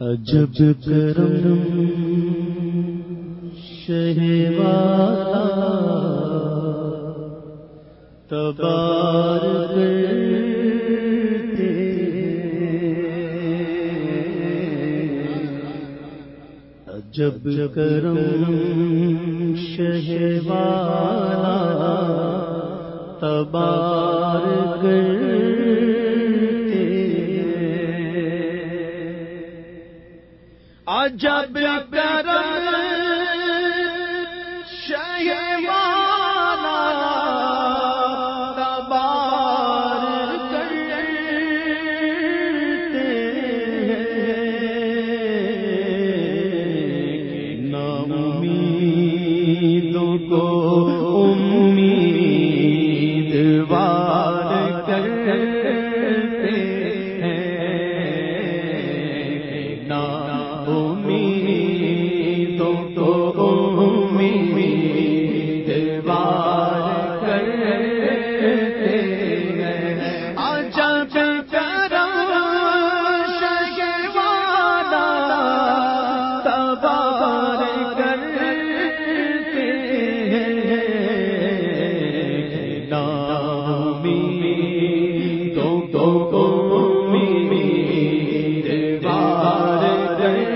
عجب کرم شہوالا تبار کرتے عجب کرم شہوالا تبار کر جب کرم شیوانا تبار کرتے ہیں۔ امیدوں کو امید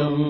تم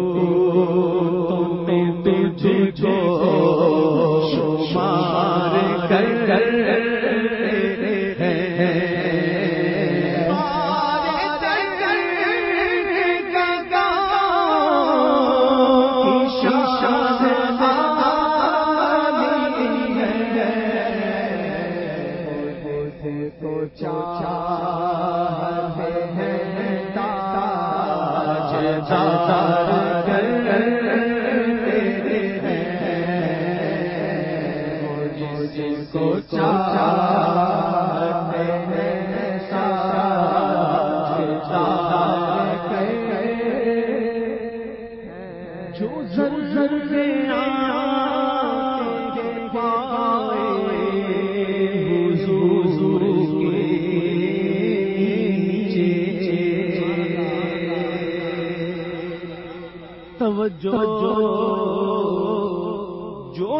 چاچا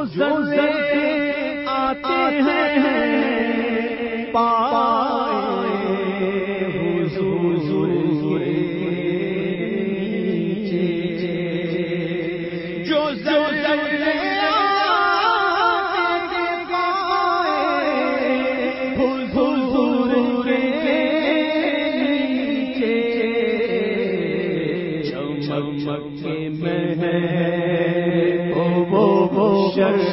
زلے آتے ہیں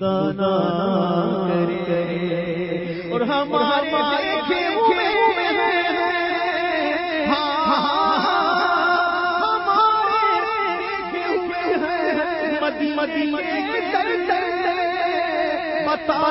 خدا کرے۔ اور ہمارے بتا